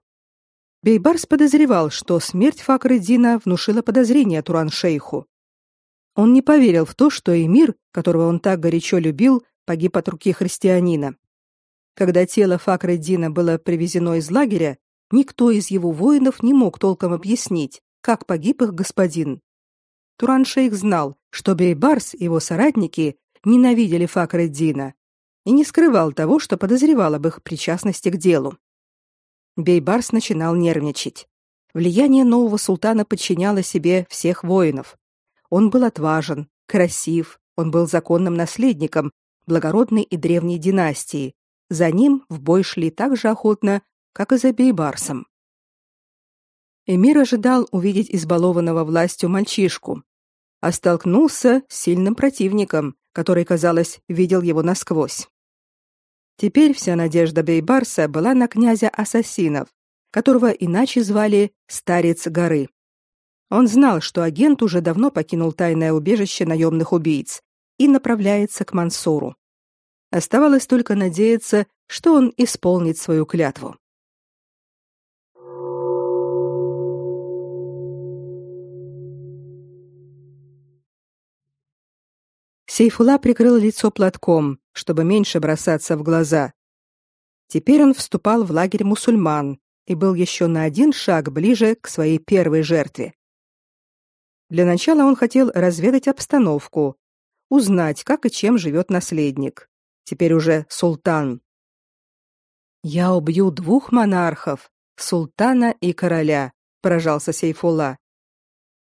Бейбарс подозревал, что смерть Факреддина внушила подозрение Туран-шейху. Он не поверил в то, что эмир, которого он так горячо любил, погиб от руки христианина. Когда тело Факреддина было привезено из лагеря, никто из его воинов не мог толком объяснить, как погиб их господин. Туран-шейх знал, что Бейбарс и его соратники ненавидели Факреддина и не скрывал того, что подозревал об их причастности к делу. Бейбарс начинал нервничать. Влияние нового султана подчиняло себе всех воинов. Он был отважен, красив, он был законным наследником благородной и древней династии. За ним в бой шли так же охотно, как и за Бейбарсом. Эмир ожидал увидеть избалованного властью мальчишку, а столкнулся с сильным противником, который, казалось, видел его насквозь. Теперь вся надежда Бейбарса была на князя ассасинов, которого иначе звали Старец горы. Он знал, что агент уже давно покинул тайное убежище наемных убийц и направляется к Мансуру. Оставалось только надеяться, что он исполнит свою клятву. Сейфула прикрыл лицо платком, чтобы меньше бросаться в глаза. Теперь он вступал в лагерь мусульман и был еще на один шаг ближе к своей первой жертве. Для начала он хотел разведать обстановку, узнать, как и чем живет наследник. Теперь уже султан. Я убью двух монархов, султана и короля, поражался Сейфулла.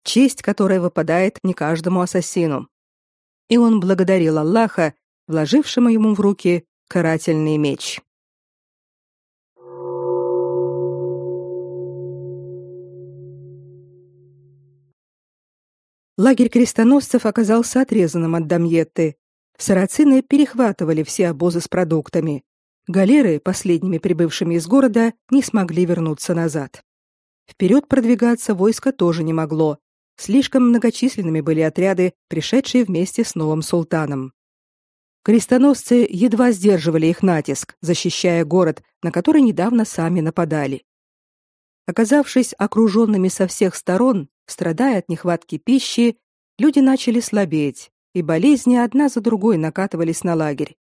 Честь, которая выпадает не каждому ассасину. И он благодарил Аллаха, вложившему ему в руки карательный меч. Лагерь крестоносцев оказался отрезанным от Дамьетты. Сарацины перехватывали все обозы с продуктами. Галеры, последними прибывшими из города, не смогли вернуться назад. Вперед продвигаться войско тоже не могло. Слишком многочисленными были отряды, пришедшие вместе с новым султаном. Крестоносцы едва сдерживали их натиск, защищая город, на который недавно сами нападали. Оказавшись окруженными со всех сторон, Страдая от нехватки пищи, люди начали слабеть, и болезни одна за другой накатывались на лагерь.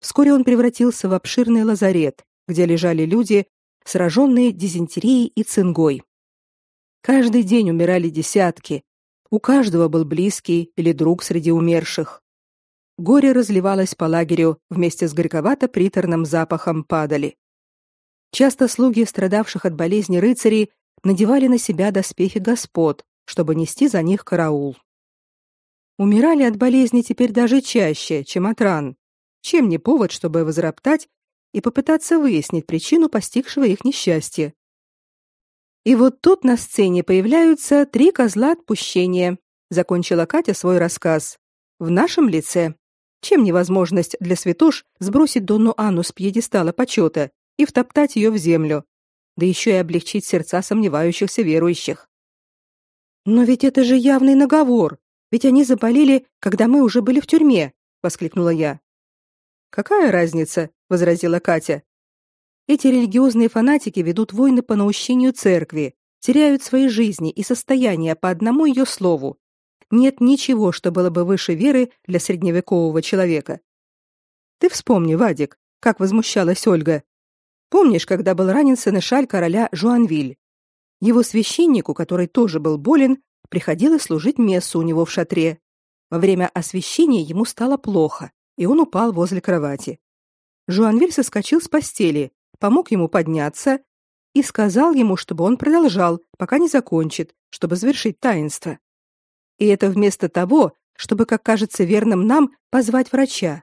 Вскоре он превратился в обширный лазарет, где лежали люди, сраженные дизентерией и цингой. Каждый день умирали десятки. У каждого был близкий или друг среди умерших. Горе разливалось по лагерю вместе с горьковато-приторным запахом падали. Часто слуги страдавших от болезни рыцарей надевали на себя доспехи господ, чтобы нести за них караул. Умирали от болезни теперь даже чаще, чем от ран. Чем не повод, чтобы возроптать и попытаться выяснить причину постигшего их несчастья. И вот тут на сцене появляются три козла отпущения, закончила Катя свой рассказ. В нашем лице. Чем невозможность для святош сбросить Донну Анну с пьедестала почета и втоптать ее в землю, да еще и облегчить сердца сомневающихся верующих. Но ведь это же явный наговор. Ведь они заболели, когда мы уже были в тюрьме, воскликнула я. Какая разница, возразила Катя. Эти религиозные фанатики ведут войны по наущению церкви, теряют свои жизни и состояния по одному ее слову. Нет ничего, что было бы выше веры для средневекового человека. Ты вспомни, Вадик, как возмущалась Ольга, Помнишь, когда был ранен сенешаль короля Жуанвиль? Его священнику, который тоже был болен, приходилось служить мессу у него в шатре. Во время освящения ему стало плохо, и он упал возле кровати. Жуанвиль соскочил с постели, помог ему подняться и сказал ему, чтобы он продолжал, пока не закончит, чтобы завершить таинство. И это вместо того, чтобы, как кажется верным нам, позвать врача.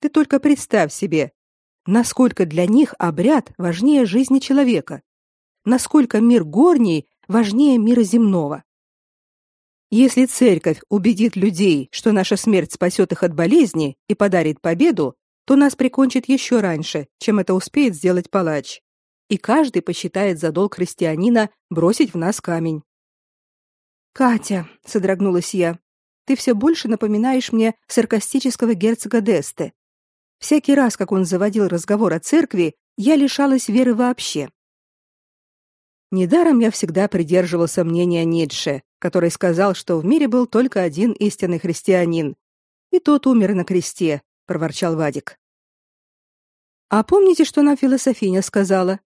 Ты только представь себе, насколько для них обряд важнее жизни человека, насколько мир горний важнее мира земного. Если церковь убедит людей, что наша смерть спасет их от болезни и подарит победу, то нас прикончит еще раньше, чем это успеет сделать палач. И каждый посчитает за долг христианина бросить в нас камень. Катя, содрогнулась я. Ты все больше напоминаешь мне саркастического герцога Десте. Всякий раз, как он заводил разговор о церкви, я лишалась веры вообще. Недаром я всегда придерживался мнения Ницше, который сказал, что в мире был только один истинный христианин, и тот умер на кресте, проворчал Вадик. А помните, что нам философиня сказала?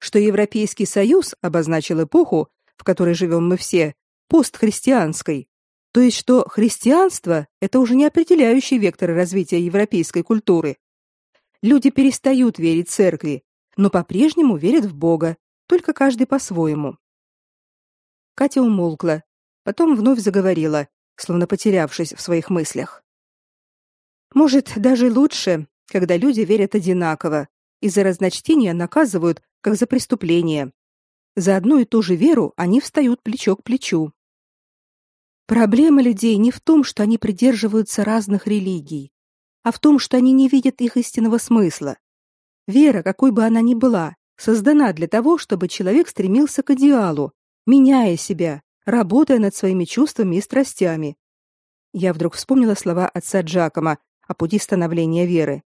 Что Европейский Союз обозначил эпоху, в которой живем мы все, постхристианской. То есть что христианство это уже не определяющий вектор развития европейской культуры. Люди перестают верить церкви, но по-прежнему верят в Бога, только каждый по-своему. Катя умолкла, потом вновь заговорила, словно потерявшись в своих мыслях. Может, даже лучше, когда люди верят одинаково и за разночтение наказывают, как за преступление. За одну и ту же веру они встают плечо к плечу. Проблема людей не в том, что они придерживаются разных религий, а в том, что они не видят их истинного смысла. Вера, какой бы она ни была, создана для того, чтобы человек стремился к идеалу, меняя себя, работая над своими чувствами и страстями. Я вдруг вспомнила слова отца Джакома о пути становления веры.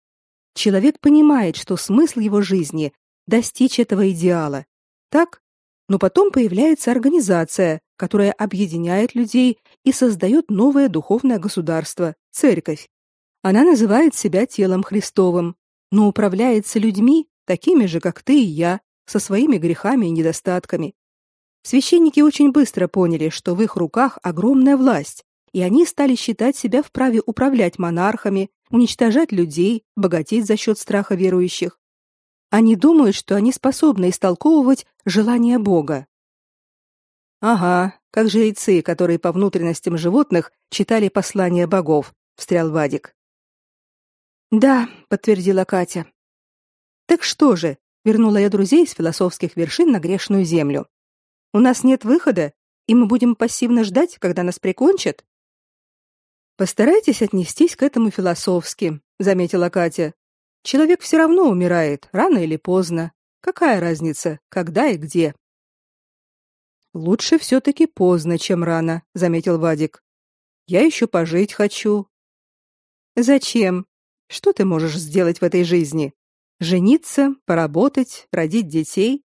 Человек понимает, что смысл его жизни достичь этого идеала. Так? Но потом появляется организация, которая объединяет людей и создает новое духовное государство церковь. Она называет себя телом Христовым, но управляется людьми, такими же, как ты и я, со своими грехами и недостатками. Священники очень быстро поняли, что в их руках огромная власть, и они стали считать себя вправе управлять монархами, уничтожать людей, богатеть за счет страха верующих. Они думают, что они способны истолковывать желания Бога. Ага, как жрецы, которые по внутренностям животных читали послания богов, встрял Вадик. Да, подтвердила Катя. Так что же, вернула я друзей с философских вершин на грешную землю. У нас нет выхода, и мы будем пассивно ждать, когда нас прикончат. Постарайтесь отнестись к этому философски, заметила Катя. Человек все равно умирает, рано или поздно. Какая разница, когда и где? Лучше все таки поздно, чем рано, заметил Вадик. Я еще пожить хочу. Зачем? Что ты можешь сделать в этой жизни? Жениться, поработать, родить детей?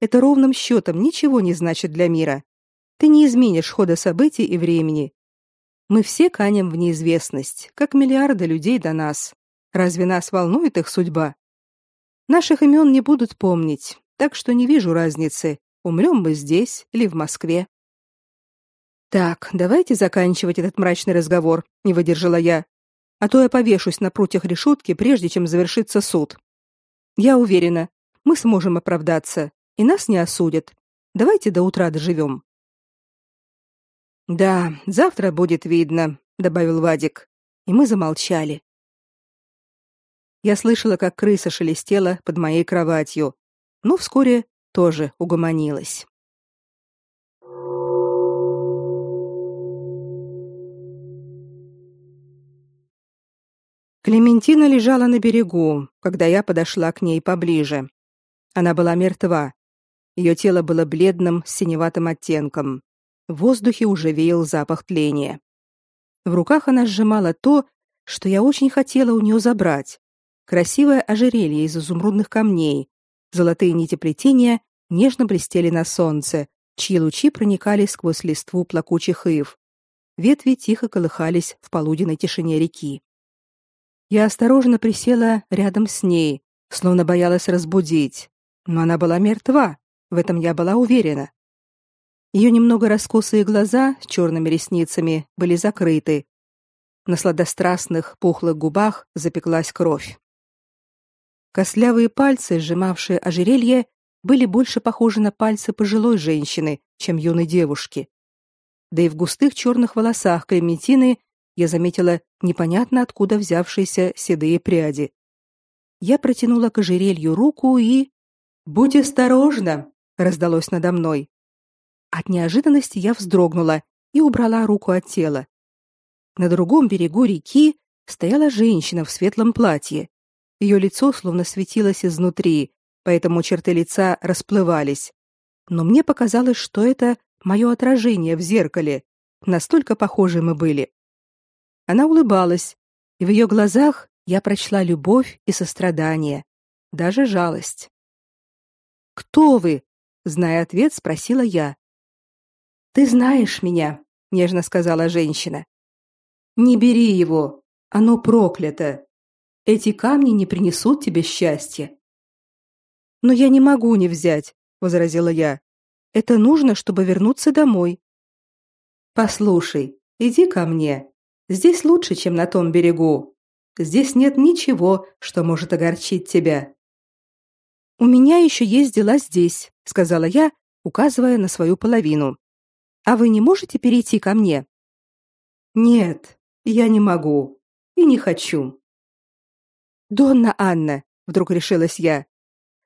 Это ровным счетом ничего не значит для мира. Ты не изменишь хода событий и времени. Мы все канем в неизвестность, как миллиарды людей до нас. Разве нас волнует их судьба? Наших имен не будут помнить, так что не вижу разницы, умрем мы здесь или в Москве. Так, давайте заканчивать этот мрачный разговор, не выдержала я а то я повешусь на прутьях решетки, прежде чем завершится суд. Я уверена, мы сможем оправдаться, и нас не осудят. Давайте до утра доживем». Да, завтра будет видно, добавил Вадик, и мы замолчали. Я слышала, как крыса шелестела под моей кроватью, но вскоре тоже угомонилась. Клементина лежала на берегу, когда я подошла к ней поближе. Она была мертва. Ее тело было бледным, с синеватым оттенком. В воздухе уже веял запах тления. В руках она сжимала то, что я очень хотела у нее забрать. Красивое ожерелье из изумрудных камней. Золотые нити плетения нежно блестели на солнце, чьи лучи проникали сквозь листву плакучих ив. Ветви тихо колыхались в полуденной тишине реки. Я осторожно присела рядом с ней, словно боялась разбудить, но она была мертва, в этом я была уверена. Ее немного раскосые глаза с черными ресницами были закрыты. На сладострастных, пухлых губах запеклась кровь. Костлявые пальцы, сжимавшие ожерелье, были больше похожи на пальцы пожилой женщины, чем юной девушки. Да и в густых черных волосах Клементины я заметила непонятно откуда взявшиеся седые пряди. Я протянула к ожерелью руку и... «Будь осторожна!» — раздалось надо мной. От неожиданности я вздрогнула и убрала руку от тела. На другом берегу реки стояла женщина в светлом платье. Ее лицо словно светилось изнутри, поэтому черты лица расплывались. Но мне показалось, что это мое отражение в зеркале. Настолько похожи мы были. Она улыбалась, и в ее глазах я прочла любовь и сострадание, даже жалость. «Кто вы?» — зная ответ, спросила я. «Ты знаешь меня», — нежно сказала женщина. «Не бери его, оно проклято. Эти камни не принесут тебе счастья». «Но я не могу не взять», — возразила я. «Это нужно, чтобы вернуться домой». «Послушай, иди ко мне. Здесь лучше, чем на том берегу. Здесь нет ничего, что может огорчить тебя. У меня еще есть дела здесь, сказала я, указывая на свою половину. А вы не можете перейти ко мне? Нет, я не могу и не хочу. Донна Анна, вдруг решилась я.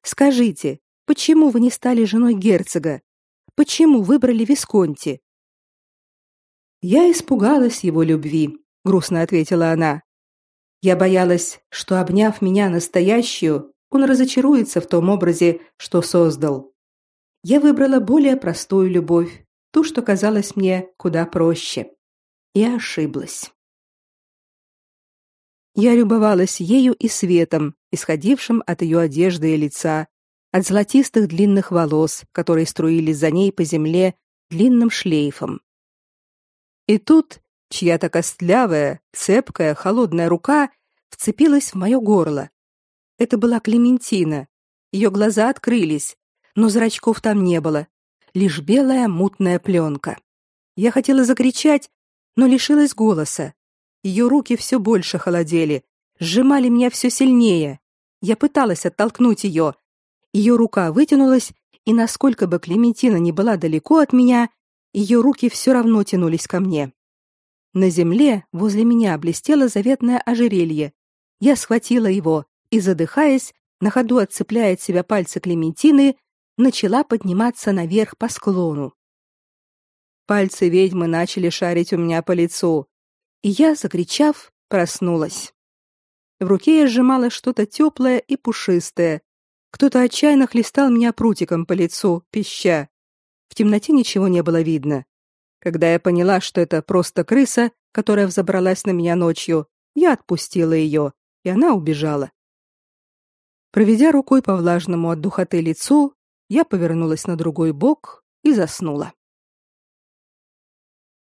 Скажите, почему вы не стали женой герцога? Почему выбрали Висконти? Я испугалась его любви, грустно ответила она. Я боялась, что обняв меня настоящую, он разочаруется в том образе, что создал. Я выбрала более простую любовь, ту, что казалась мне куда проще. И ошиблась. Я любовалась ею и светом, исходившим от ее одежды и лица, от золотистых длинных волос, которые струились за ней по земле длинным шлейфом. И тут Чья-то костлявая, цепкая, холодная рука вцепилась в мое горло. Это была Клементина. Ее глаза открылись, но зрачков там не было, лишь белая мутная пленка. Я хотела закричать, но лишилась голоса. Ее руки все больше холодели, сжимали меня все сильнее. Я пыталась оттолкнуть ее. Ее рука вытянулась, и насколько бы Клементина не была далеко от меня, ее руки все равно тянулись ко мне. На земле возле меня блестело заветное ожерелье. Я схватила его и, задыхаясь, на ходу отцепляя от себя пальцы Клементины, начала подниматься наверх по склону. Пальцы ведьмы начали шарить у меня по лицу, и я, закричав, проснулась. В руке я сжимала что-то теплое и пушистое. Кто-то отчаянно хлестал меня прутиком по лицу, пища. В темноте ничего не было видно. Когда я поняла, что это просто крыса, которая взобралась на меня ночью, я отпустила ее, и она убежала. Проведя рукой по влажному от духоты лицу, я повернулась на другой бок и заснула.